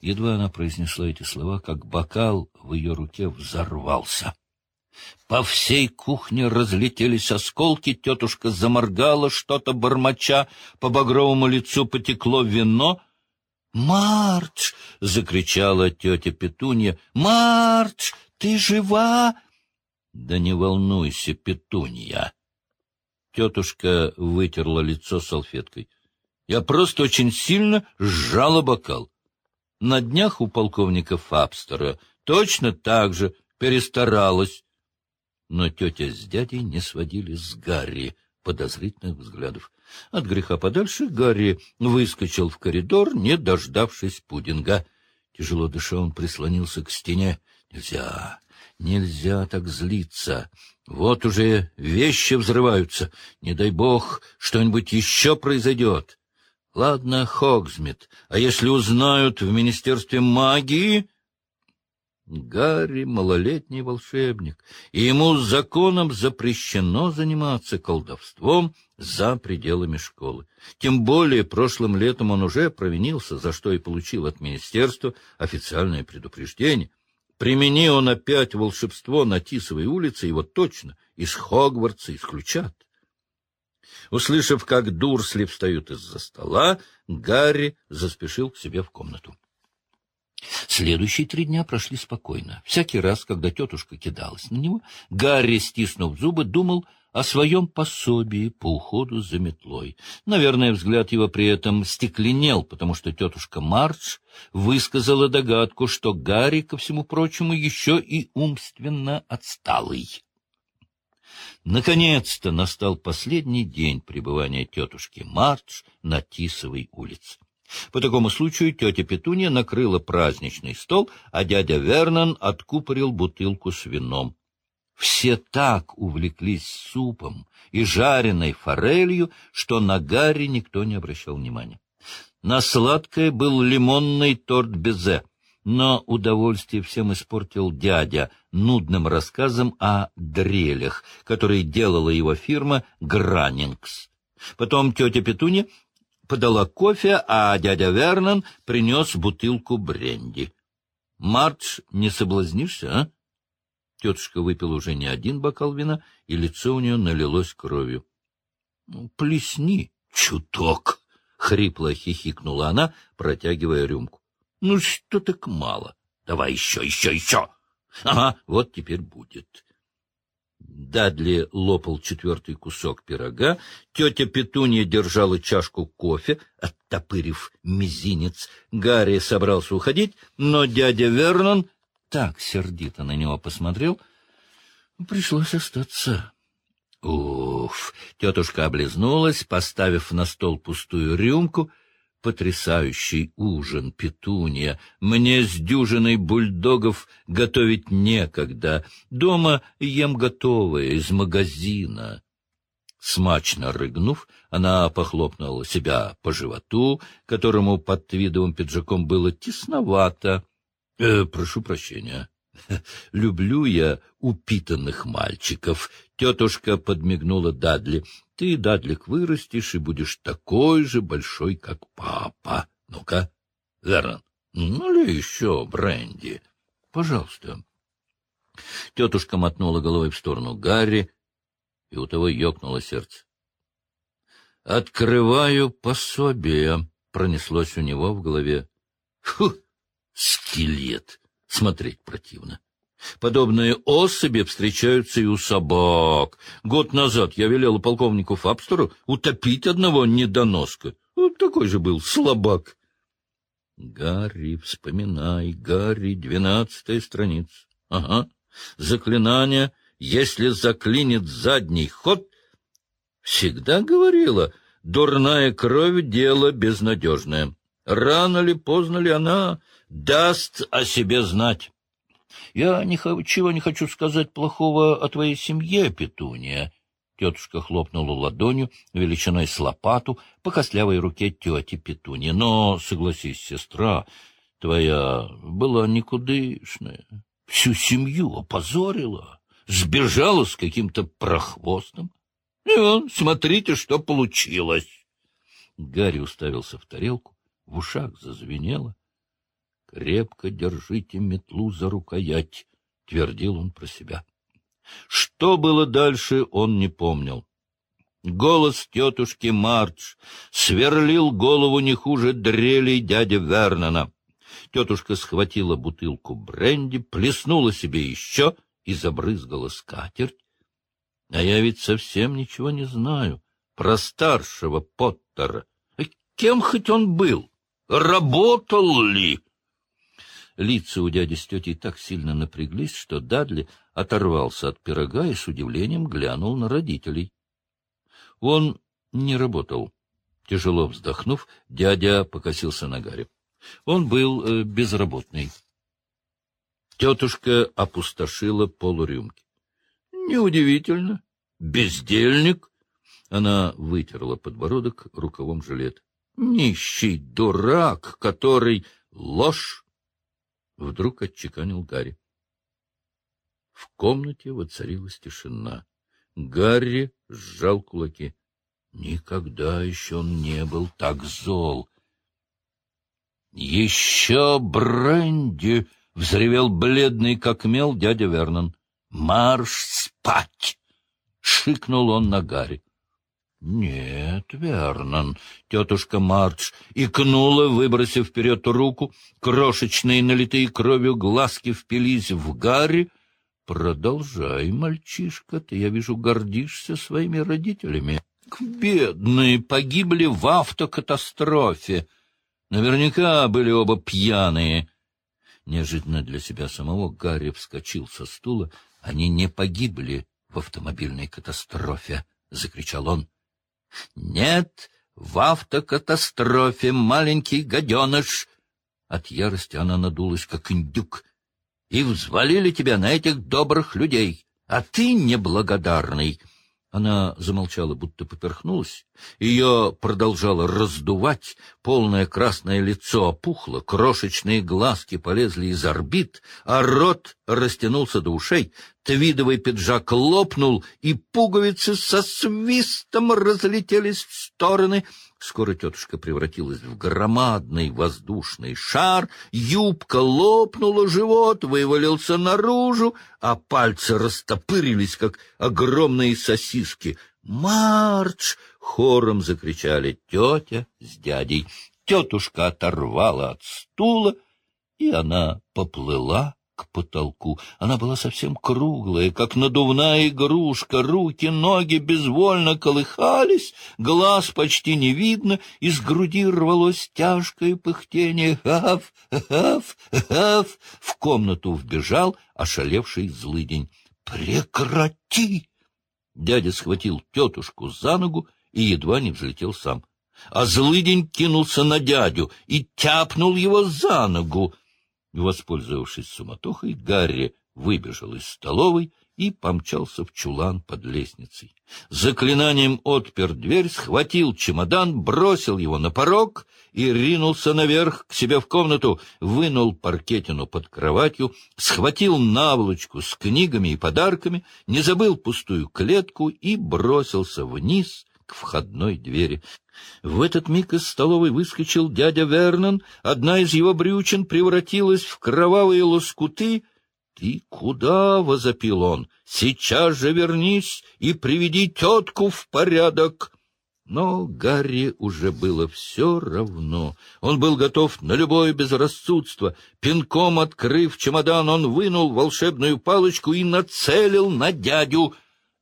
Едва она произнесла эти слова, как бокал в ее руке взорвался. По всей кухне разлетелись осколки, тетушка заморгала что-то бормоча, по багровому лицу потекло вино. «Мардж!» — закричала тетя Петунья. «Мардж, ты жива?» «Да не волнуйся, Петунья!» Тетушка вытерла лицо салфеткой. «Я просто очень сильно сжала бокал. На днях у полковника Фабстера точно так же перестаралась но тетя с дядей не сводили с Гарри подозрительных взглядов. От греха подальше Гарри выскочил в коридор, не дождавшись пудинга. Тяжело дыша, он прислонился к стене. Нельзя, нельзя так злиться. Вот уже вещи взрываются. Не дай бог, что-нибудь еще произойдет. Ладно, Хогсмит, а если узнают в Министерстве магии... Гарри — малолетний волшебник, и ему законом запрещено заниматься колдовством за пределами школы. Тем более прошлым летом он уже провинился, за что и получил от министерства официальное предупреждение. Примени он опять волшебство на Тисовой улице, его точно из Хогвартса исключат. Услышав, как Дурсли встают из-за стола, Гарри заспешил к себе в комнату. Следующие три дня прошли спокойно. Всякий раз, когда тетушка кидалась на него, Гарри, стиснув зубы, думал о своем пособии по уходу за метлой. Наверное, взгляд его при этом стекленел, потому что тетушка Мардж высказала догадку, что Гарри, ко всему прочему, еще и умственно отсталый. Наконец-то настал последний день пребывания тетушки Мардж на Тисовой улице. По такому случаю тетя Петунья накрыла праздничный стол, а дядя Вернон откупорил бутылку с вином. Все так увлеклись супом и жареной форелью, что на Гарри никто не обращал внимания. На сладкое был лимонный торт безе, но удовольствие всем испортил дядя нудным рассказом о дрелях, которые делала его фирма «Гранингс». Потом тетя Петунья подала кофе, а дядя Вернон принес бутылку бренди. — Мардж, не соблазнишься, а? Тетушка выпила уже не один бокал вина, и лицо у нее налилось кровью. «Ну, — Плесни чуток, — хрипло хихикнула она, протягивая рюмку. — Ну что так мало? Давай еще, еще, еще. Ага, вот теперь будет. Дадли лопал четвертый кусок пирога, тетя Петунья держала чашку кофе, оттопырив мизинец. Гарри собрался уходить, но дядя Вернон так сердито на него посмотрел, пришлось остаться. Уф! Тетушка облизнулась, поставив на стол пустую рюмку — потрясающий ужин, петунья. Мне с дюжиной бульдогов готовить некогда. Дома ем готовое из магазина. Смачно рыгнув, она похлопнула себя по животу, которому под твидовым пиджаком было тесновато. Э, прошу прощения. Люблю я упитанных мальчиков. Тетушка подмигнула Дадли. Ты, Дадлик, вырастешь и будешь такой же большой, как папа. Ну-ка, Вернон, ну ли еще бренди? Пожалуйста. Тетушка мотнула головой в сторону Гарри, и у того ёкнуло сердце. «Открываю пособие», — пронеслось у него в голове. «Фу, скелет! Смотреть противно. Подобные особи встречаются и у собак. Год назад я велел полковнику Фабстеру утопить одного недоноска. Вот такой же был слабак. Гарри, вспоминай, Гарри, двенадцатая страница. Ага. Заклинание, если заклинит задний ход, всегда говорила, дурная кровь — дело безнадежное. Рано ли, поздно ли она даст о себе знать. Я ничего не хочу сказать плохого о твоей семье, Петуния. Тетушка хлопнула ладонью, величиной с лопату, по костлявой руке тети Петуния. Но, согласись, сестра, твоя была никудышная. Всю семью опозорила, сбежала с каким-то прохвостом. И он, смотрите, что получилось. Гарри уставился в тарелку, в ушах зазвенело. Крепко держите метлу за рукоять, — твердил он про себя. Что было дальше, он не помнил. Голос тетушки Мардж сверлил голову не хуже дрелей дяди Вернона. Тетушка схватила бутылку бренди, плеснула себе еще и забрызгала скатерть. А я ведь совсем ничего не знаю про старшего Поттера. Кем хоть он был? Работал ли? Лица у дяди с тетей так сильно напряглись, что Дадли оторвался от пирога и с удивлением глянул на родителей. Он не работал. Тяжело вздохнув, дядя покосился на Гарри. Он был э, безработный. Тетушка опустошила полурюмки. — Неудивительно. Бездельник. Она вытерла подбородок рукавом жилет. — Нищий дурак, который... Ложь! — вдруг отчеканил Гарри. В комнате воцарилась тишина. Гарри сжал кулаки. Никогда еще он не был так зол. — Еще бренди! — взревел бледный, как мел, дядя Вернон. — Марш спать! — шикнул он на Гарри. — Нет, Вернон, — тетушка Мардж икнула, выбросив вперед руку. Крошечные, налитые кровью глазки впились в Гарри. — Продолжай, мальчишка, ты, я вижу, гордишься своими родителями. Бедные погибли в автокатастрофе. Наверняка были оба пьяные. Неожиданно для себя самого Гарри вскочил со стула. Они не погибли в автомобильной катастрофе, — закричал он. Нет, в автокатастрофе маленький гаденыш. От ярости она надулась, как индюк. И взвалили тебя на этих добрых людей, а ты неблагодарный. Она замолчала, будто поперхнулась. Ее продолжало раздувать, полное красное лицо опухло, крошечные глазки полезли из орбит, а рот растянулся до ушей, твидовый пиджак лопнул, и пуговицы со свистом разлетелись в стороны — Скоро тетушка превратилась в громадный воздушный шар, юбка лопнула, живот вывалился наружу, а пальцы растопырились, как огромные сосиски. «Марч!» — хором закричали тетя с дядей. Тетушка оторвала от стула, и она поплыла к потолку. Она была совсем круглая, как надувная игрушка, руки, ноги безвольно колыхались, глаз почти не видно, из груди рвалось тяжкое пыхтение. «Аф! Аф! Аф!» В комнату вбежал ошалевший злыдень. «Прекрати!» Дядя схватил тетушку за ногу и едва не взлетел сам. А злыдень кинулся на дядю и тяпнул его за ногу. Воспользовавшись суматохой, Гарри выбежал из столовой и помчался в чулан под лестницей. Заклинанием отпер дверь, схватил чемодан, бросил его на порог и ринулся наверх к себе в комнату, вынул паркетину под кроватью, схватил наволочку с книгами и подарками, не забыл пустую клетку и бросился вниз к входной двери. В этот миг из столовой выскочил дядя Вернон, одна из его брючин превратилась в кровавые лоскуты. — Ты куда? — возопил он. — Сейчас же вернись и приведи тетку в порядок. Но Гарри уже было все равно. Он был готов на любое безрассудство. Пинком открыв чемодан, он вынул волшебную палочку и нацелил на дядю.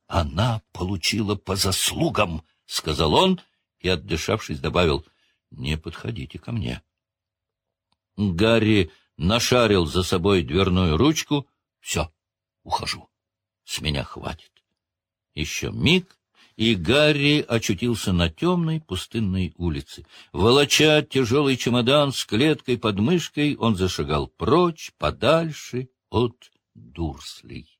Она получила по заслугам, — сказал он, — и, отдышавшись, добавил, — не подходите ко мне. Гарри нашарил за собой дверную ручку. — Все, ухожу. С меня хватит. Еще миг, и Гарри очутился на темной пустынной улице. Волоча тяжелый чемодан с клеткой под мышкой, он зашагал прочь, подальше от Дурслей.